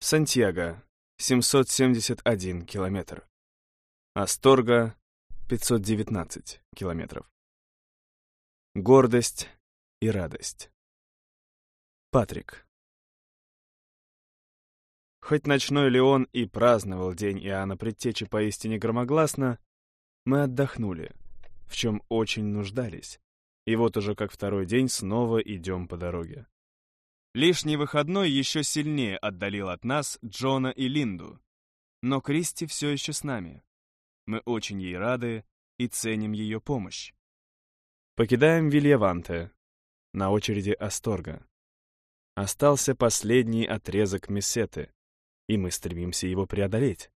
Сантьяго, 771 километр. Асторга, 519 километров. Гордость и радость. Патрик. Хоть ночной Леон и праздновал день Иоанна Предтечи поистине громогласно, мы отдохнули, в чем очень нуждались, и вот уже как второй день снова идем по дороге. Лишний выходной еще сильнее отдалил от нас Джона и Линду, но Кристи все еще с нами. Мы очень ей рады и ценим ее помощь. Покидаем Вильяванте. На очереди Асторга. Остался последний отрезок Мессеты, и мы стремимся его преодолеть.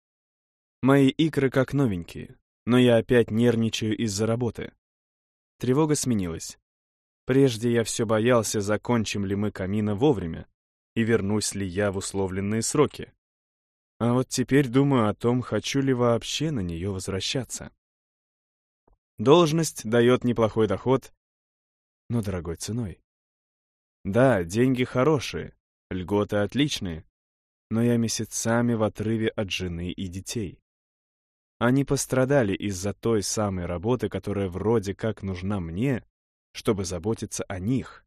Мои икры как новенькие, но я опять нервничаю из-за работы. Тревога сменилась. Прежде я все боялся, закончим ли мы камина вовремя и вернусь ли я в условленные сроки. А вот теперь думаю о том, хочу ли вообще на нее возвращаться. Должность дает неплохой доход, но дорогой ценой. Да, деньги хорошие, льготы отличные, но я месяцами в отрыве от жены и детей. Они пострадали из-за той самой работы, которая вроде как нужна мне, чтобы заботиться о них.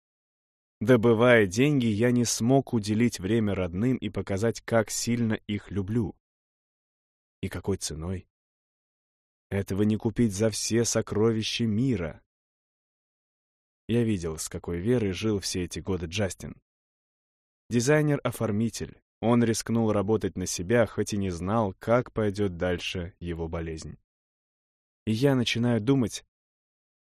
Добывая деньги, я не смог уделить время родным и показать, как сильно их люблю. И какой ценой? Этого не купить за все сокровища мира. Я видел, с какой верой жил все эти годы Джастин. Дизайнер-оформитель. Он рискнул работать на себя, хоть и не знал, как пойдет дальше его болезнь. И я начинаю думать,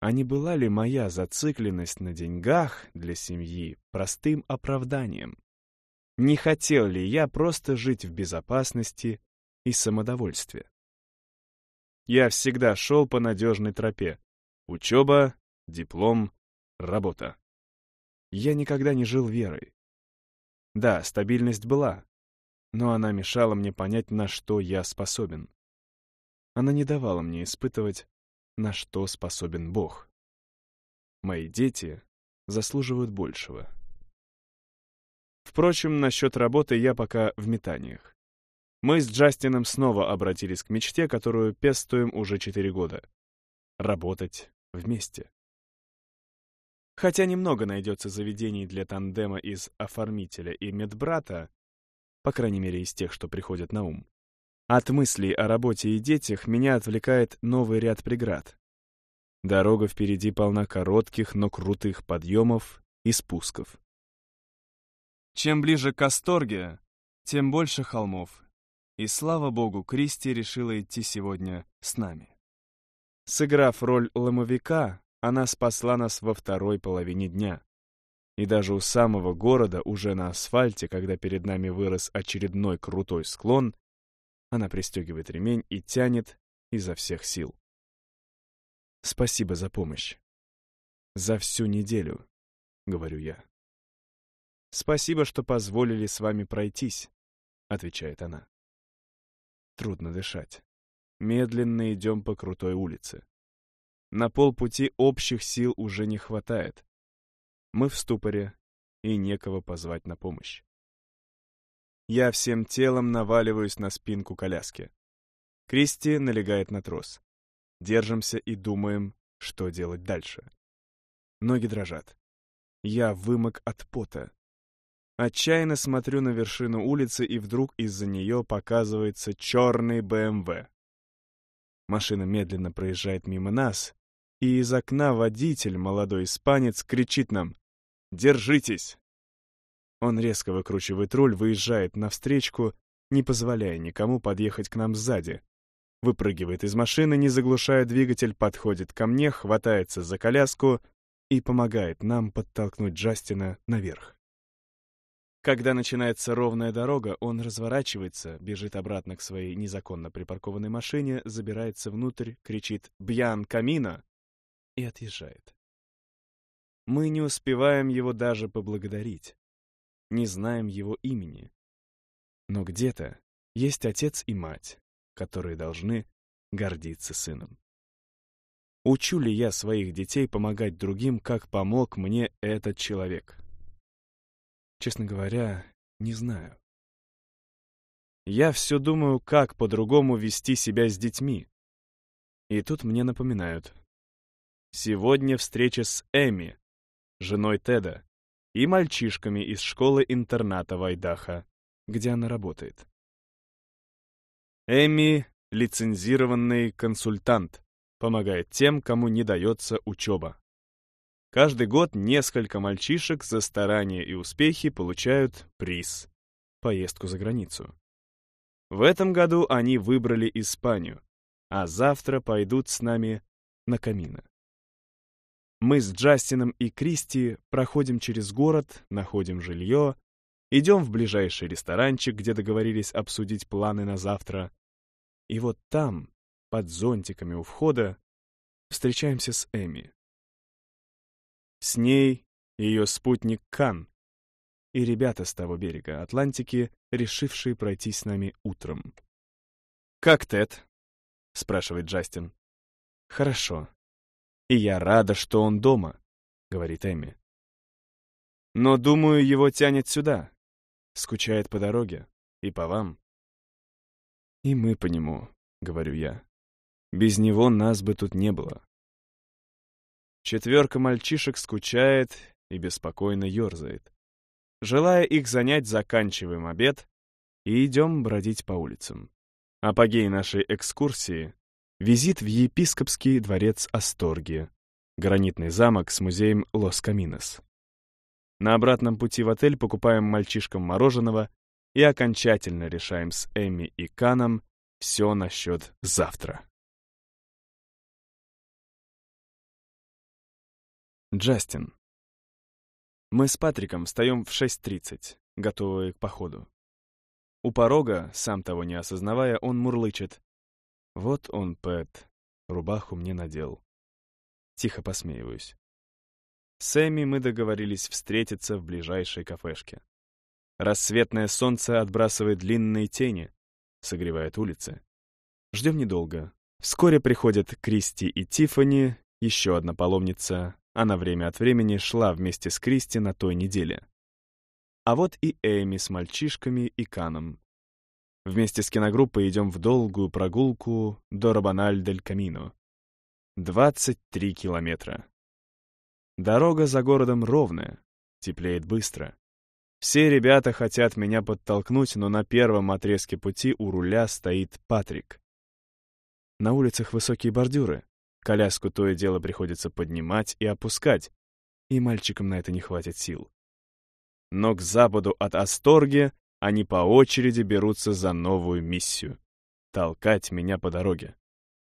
а не была ли моя зацикленность на деньгах для семьи простым оправданием? Не хотел ли я просто жить в безопасности и самодовольстве? Я всегда шел по надежной тропе. Учеба, диплом, работа. Я никогда не жил верой. Да, стабильность была, но она мешала мне понять, на что я способен. Она не давала мне испытывать, на что способен Бог. Мои дети заслуживают большего. Впрочем, насчет работы я пока в метаниях. Мы с Джастином снова обратились к мечте, которую пестуем уже четыре года. Работать вместе. Хотя немного найдется заведений для тандема из оформителя и медбрата, по крайней мере из тех, что приходят на ум. От мыслей о работе и детях меня отвлекает новый ряд преград. Дорога впереди полна коротких, но крутых подъемов и спусков. Чем ближе к Асторге, тем больше холмов и слава богу, Кристи решила идти сегодня с нами. Сыграв роль ломовика, она спасла нас во второй половине дня. И даже у самого города, уже на асфальте, когда перед нами вырос очередной крутой склон, она пристегивает ремень и тянет изо всех сил. Спасибо за помощь. За всю неделю, говорю я. Спасибо, что позволили с вами пройтись, отвечает она. Трудно дышать. Медленно идем по крутой улице. На полпути общих сил уже не хватает. Мы в ступоре, и некого позвать на помощь. Я всем телом наваливаюсь на спинку коляски. Кристи налегает на трос. Держимся и думаем, что делать дальше. Ноги дрожат. Я вымок от пота. Отчаянно смотрю на вершину улицы, и вдруг из-за нее показывается черный БМВ. Машина медленно проезжает мимо нас, и из окна водитель, молодой испанец, кричит нам «Держитесь!». Он резко выкручивает руль, выезжает навстречку, не позволяя никому подъехать к нам сзади. Выпрыгивает из машины, не заглушая двигатель, подходит ко мне, хватается за коляску и помогает нам подтолкнуть Джастина наверх. Когда начинается ровная дорога, он разворачивается, бежит обратно к своей незаконно припаркованной машине, забирается внутрь, кричит «Бьян Камина!» и отъезжает. Мы не успеваем его даже поблагодарить. Не знаем его имени. Но где-то есть отец и мать, которые должны гордиться сыном. Учу ли я своих детей помогать другим, как помог мне этот человек? Честно говоря, не знаю. я все думаю, как по-другому вести себя с детьми. И тут мне напоминают. Сегодня встреча с Эми, женой Теда, и мальчишками из школы-интерната Вайдаха, где она работает. Эми — лицензированный консультант, помогает тем, кому не дается учеба. Каждый год несколько мальчишек за старания и успехи получают приз — поездку за границу. В этом году они выбрали Испанию, а завтра пойдут с нами на Камино. Мы с Джастином и Кристи проходим через город, находим жилье, идем в ближайший ресторанчик, где договорились обсудить планы на завтра. И вот там, под зонтиками у входа, встречаемся с Эми. С ней ее спутник Кан и ребята с того берега Атлантики, решившие пройти с нами утром. «Как Тед?» — спрашивает Джастин. «Хорошо. И я рада, что он дома», — говорит Эми. «Но, думаю, его тянет сюда. Скучает по дороге. И по вам». «И мы по нему», — говорю я. «Без него нас бы тут не было». Четверка мальчишек скучает и беспокойно ерзает. Желая их занять, заканчиваем обед и идем бродить по улицам. Апогей нашей экскурсии — визит в епископский дворец Асторги, гранитный замок с музеем Лос-Каминос. На обратном пути в отель покупаем мальчишкам мороженого и окончательно решаем с Эми и Каном все насчет завтра. Джастин. Мы с Патриком встаем в 6.30, готовые к походу. У порога, сам того не осознавая, он мурлычет. Вот он, Пэт, рубаху мне надел. Тихо посмеиваюсь. С Эми мы договорились встретиться в ближайшей кафешке. Рассветное солнце отбрасывает длинные тени, согревает улицы. Ждем недолго. Вскоре приходят Кристи и Тифани, еще одна паломница, она время от времени шла вместе с Кристи на той неделе. А вот и Эми с мальчишками и Каном. Вместе с киногруппой идем в долгую прогулку до Рабаналь-дель-Камино. 23 километра. Дорога за городом ровная, теплеет быстро. Все ребята хотят меня подтолкнуть, но на первом отрезке пути у руля стоит Патрик. На улицах высокие бордюры, Коляску то и дело приходится поднимать и опускать, и мальчикам на это не хватит сил. Но к западу от Асторги они по очереди берутся за новую миссию — толкать меня по дороге.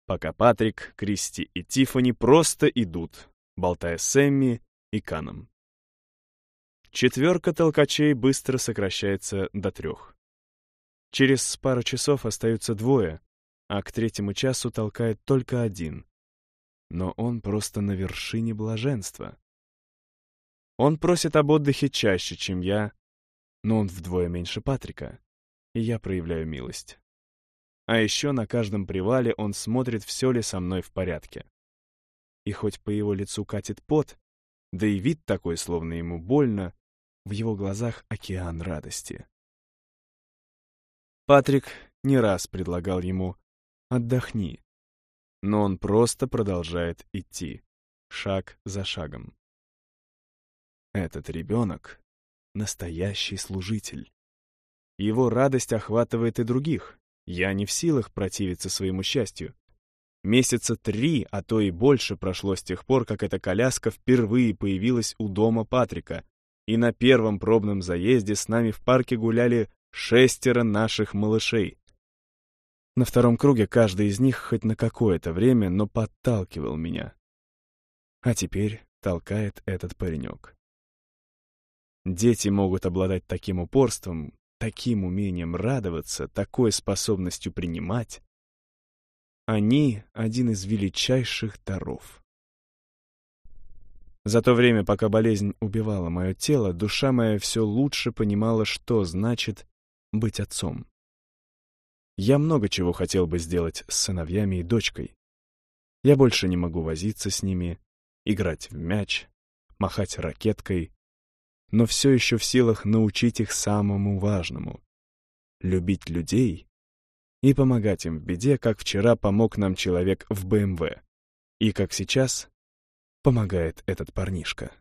Пока Патрик, Кристи и Тиффани просто идут, болтая с Эмми и Каном. Четверка толкачей быстро сокращается до трех. Через пару часов остаются двое, а к третьему часу толкает только один, но он просто на вершине блаженства. Он просит об отдыхе чаще, чем я, но он вдвое меньше Патрика, и я проявляю милость. А еще на каждом привале он смотрит, все ли со мной в порядке. И хоть по его лицу катит пот, да и вид такой, словно ему больно, в его глазах океан радости. Патрик не раз предлагал ему «отдохни», но он просто продолжает идти, шаг за шагом. Этот ребенок — настоящий служитель. Его радость охватывает и других. Я не в силах противиться своему счастью. Месяца три, а то и больше прошло с тех пор, как эта коляска впервые появилась у дома Патрика, и на первом пробном заезде с нами в парке гуляли шестеро наших малышей. На втором круге каждый из них хоть на какое-то время, но подталкивал меня. А теперь толкает этот паренек. Дети могут обладать таким упорством, таким умением радоваться, такой способностью принимать. Они — один из величайших даров. За то время, пока болезнь убивала мое тело, душа моя все лучше понимала, что значит быть отцом. Я много чего хотел бы сделать с сыновьями и дочкой. Я больше не могу возиться с ними, играть в мяч, махать ракеткой, но все еще в силах научить их самому важному — любить людей и помогать им в беде, как вчера помог нам человек в БМВ, и как сейчас помогает этот парнишка.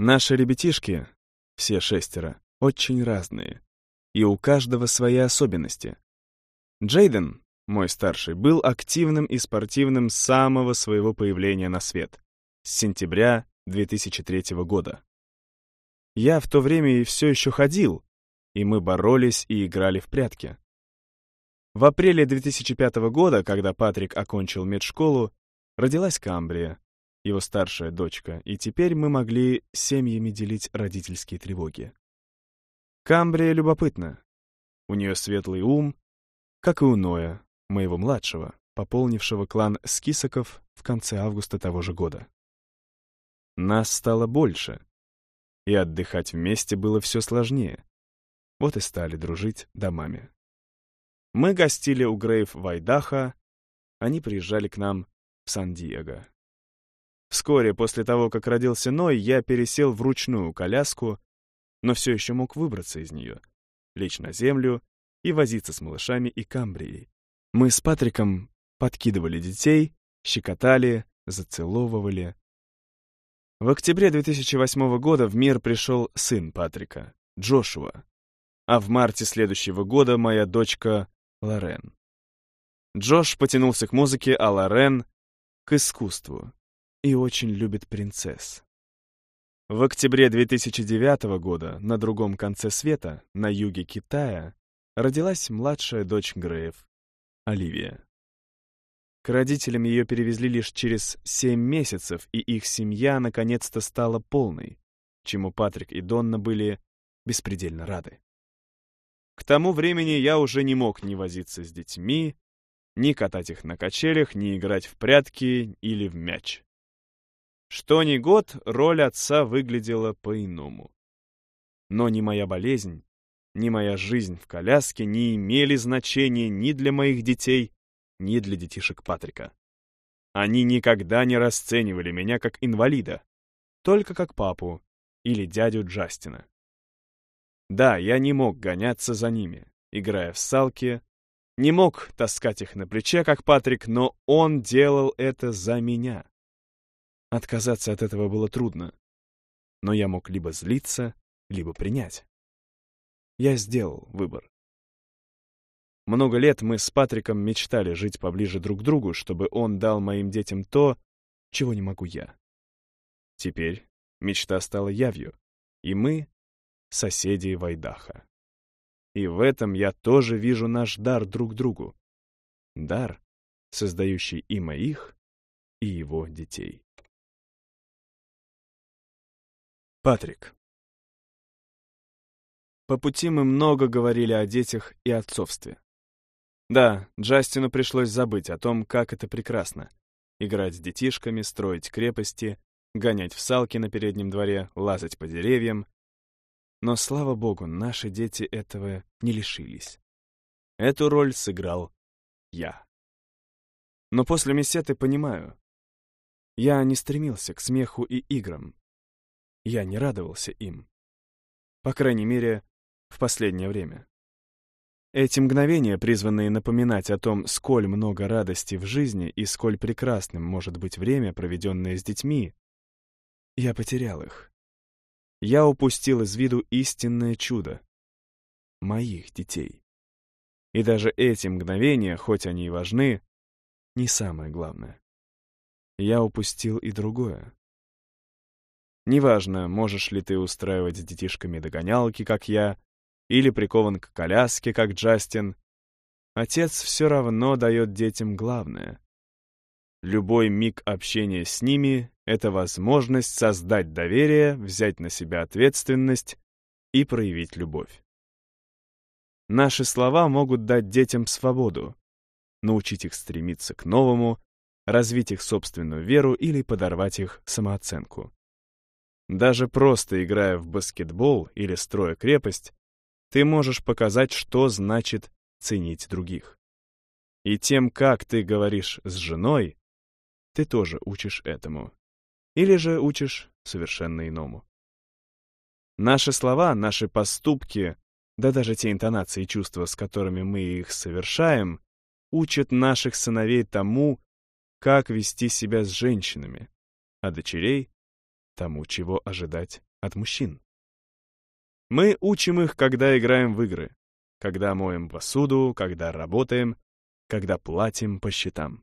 Наши ребятишки, все шестеро, очень разные, и у каждого свои особенности. Джейден, мой старший, был активным и спортивным с самого своего появления на свет, с сентября 2003 года. Я в то время и все еще ходил, и мы боролись и играли в прятки. В апреле 2005 года, когда Патрик окончил медшколу, родилась Камбрия, его старшая дочка, и теперь мы могли семьями делить родительские тревоги. Камбрия любопытна. У нее светлый ум, как и у Ноя, моего младшего, пополнившего клан Скисоков в конце августа того же года. Нас стало больше, и отдыхать вместе было все сложнее. Вот и стали дружить домами. Мы гостили у Грейв в Айдахо, они приезжали к нам в Сан-Диего. Вскоре после того, как родился Ной, я пересел в ручную коляску, но все еще мог выбраться из нее, лечь на землю и возиться с малышами и камбрией. Мы с Патриком подкидывали детей, щекотали, зацеловывали. В октябре 2008 года в мир пришел сын Патрика, Джошуа, а в марте следующего года моя дочка Лорен. Джош потянулся к музыке, а Лорен — к искусству и очень любит принцесс. В октябре 2009 года на другом конце света, на юге Китая, родилась младшая дочь Греев, Оливия. К родителям ее перевезли лишь через 7 месяцев, и их семья наконец-то стала полной, чему Патрик и Донна были беспредельно рады. К тому времени я уже не мог ни возиться с детьми, ни катать их на качелях, ни играть в прятки или в мяч. Что ни год, роль отца выглядела по-иному. Но ни моя болезнь, ни моя жизнь в коляске не имели значения ни для моих детей, ни для детишек Патрика. Они никогда не расценивали меня как инвалида, только как папу или дядю Джастина. Да, я не мог гоняться за ними, играя в салки, не мог таскать их на плече, как Патрик, но он делал это за меня. Отказаться от этого было трудно, но я мог либо злиться, либо принять. Я сделал выбор. Много лет мы с Патриком мечтали жить поближе друг к другу, чтобы он дал моим детям то, чего не могу я. Теперь мечта стала явью, и мы соседей Вайдаха. И в этом я тоже вижу наш дар друг другу. Дар, создающий и моих, и его детей. Патрик. По пути мы много говорили о детях и отцовстве. Да, Джастину пришлось забыть о том, как это прекрасно — играть с детишками, строить крепости, гонять в салки на переднем дворе, лазать по деревьям, но, слава богу, наши дети этого не лишились. Эту роль сыграл я. Но после месеты понимаю, я не стремился к смеху и играм. Я не радовался им. По крайней мере, в последнее время. Эти мгновения, призванные напоминать о том, сколь много радости в жизни и сколь прекрасным может быть время, проведенное с детьми, я потерял их я упустил из виду истинное чудо — моих детей. И даже эти мгновения, хоть они и важны, не самое главное. Я упустил и другое. Неважно, можешь ли ты устраивать с детишками догонялки, как я, или прикован к коляске, как Джастин, отец все равно дает детям главное. Любой миг общения с ними это возможность создать доверие, взять на себя ответственность и проявить любовь. Наши слова могут дать детям свободу, научить их стремиться к новому, развить их собственную веру или подорвать их самооценку. Даже просто играя в баскетбол или строя крепость, ты можешь показать, что значит ценить других. И тем, как ты говоришь с женой, ты тоже учишь этому. Или же учишь совершенно иному. Наши слова, наши поступки, да даже те интонации и чувства, с которыми мы их совершаем, учат наших сыновей тому, как вести себя с женщинами, а дочерей — тому, чего ожидать от мужчин. Мы учим их, когда играем в игры, когда моем посуду, когда работаем, когда платим по счетам.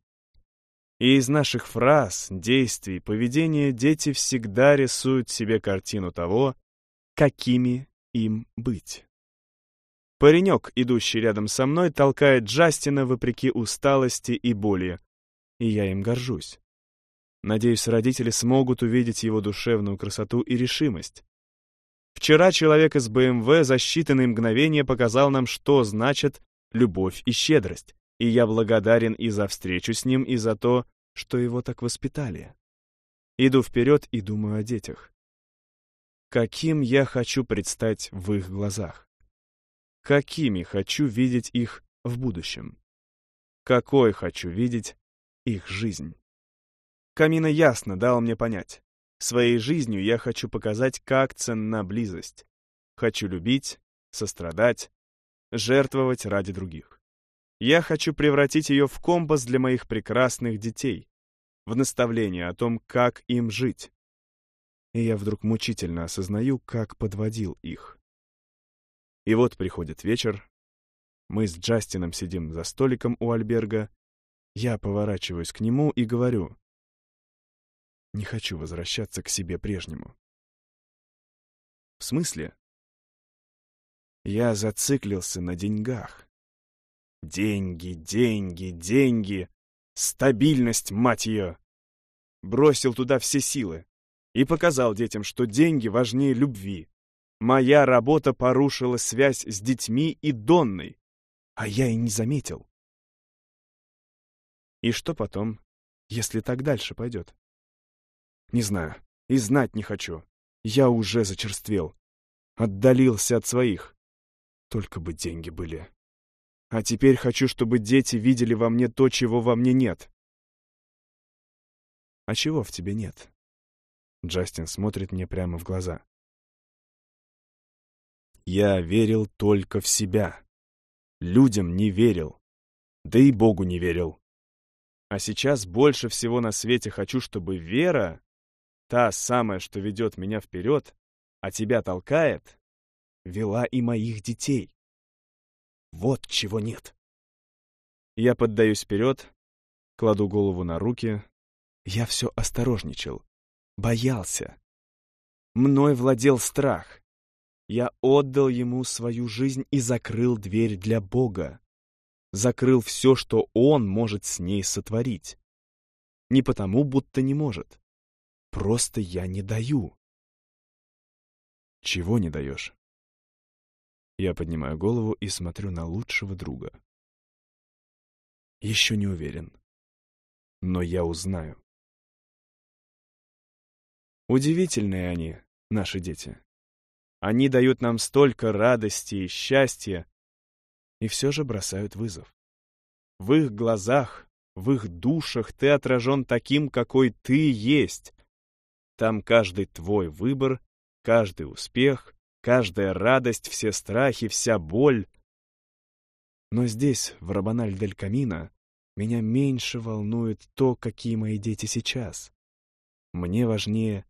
И из наших фраз, действий, поведения дети всегда рисуют себе картину того, какими им быть. Паренек, идущий рядом со мной, толкает Джастина вопреки усталости и боли, и я им горжусь. Надеюсь, родители смогут увидеть его душевную красоту и решимость. Вчера человек из БМВ за считанные мгновения показал нам, что значит любовь и щедрость, и я благодарен и за встречу с ним, и за то, что его так воспитали. Иду вперед и думаю о детях. Каким я хочу предстать в их глазах? Какими хочу видеть их в будущем? Какой хочу видеть их жизнь? Камина ясно дал мне понять. Своей жизнью я хочу показать, как ценна близость. Хочу любить, сострадать, жертвовать ради других. Я хочу превратить ее в компас для моих прекрасных детей, в наставление о том, как им жить. И я вдруг мучительно осознаю, как подводил их. И вот приходит вечер, мы с Джастином сидим за столиком у Альберга, я поворачиваюсь к нему и говорю, не хочу возвращаться к себе прежнему. В смысле? Я зациклился на деньгах. Деньги, деньги, деньги. Стабильность, мать ее! Бросил туда все силы и показал детям, что деньги важнее любви. Моя работа порушила связь с детьми и Донной, а я и не заметил. И что потом, если так дальше пойдет? Не знаю. И знать не хочу. Я уже зачерствел. Отдалился от своих. Только бы деньги были. А теперь хочу, чтобы дети видели во мне то, чего во мне нет. А чего в тебе нет? Джастин смотрит мне прямо в глаза. Я верил только в себя. Людям не верил. Да и Богу не верил. А сейчас больше всего на свете хочу, чтобы вера Та самая, что ведет меня вперед, а тебя толкает, вела и моих детей. Вот чего нет. Я поддаюсь вперед, кладу голову на руки. Я все осторожничал, боялся. Мной владел страх. Я отдал ему свою жизнь и закрыл дверь для Бога. Закрыл все, что он может с ней сотворить. Не потому, будто не может. Просто я не даю. Чего не даешь? Я поднимаю голову и смотрю на лучшего друга. Еще не уверен. Но я узнаю. Удивительные они, наши дети. Они дают нам столько радости и счастья, и все же бросают вызов. В их глазах, в их душах ты отражен таким, какой ты есть, там каждый твой выбор, каждый успех, каждая радость, все страхи, вся боль. Но здесь, в Рабаналь-дель-Камино, меня меньше волнует то, какие мои дети сейчас. Мне важнее,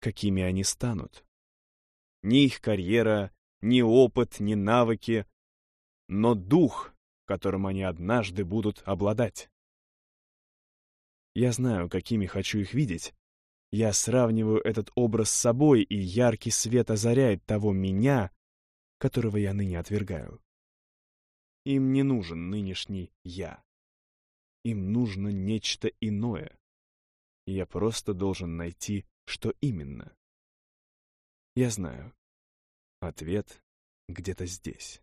какими они станут. Ни их карьера, ни опыт, ни навыки, но дух, которым они однажды будут обладать. Я знаю, какими хочу их видеть, я сравниваю этот образ с собой, и яркий свет озаряет того меня, которого я ныне отвергаю. Им не нужен нынешний «я». Им нужно нечто иное. Я просто должен найти, что именно. Я знаю. Ответ где-то здесь.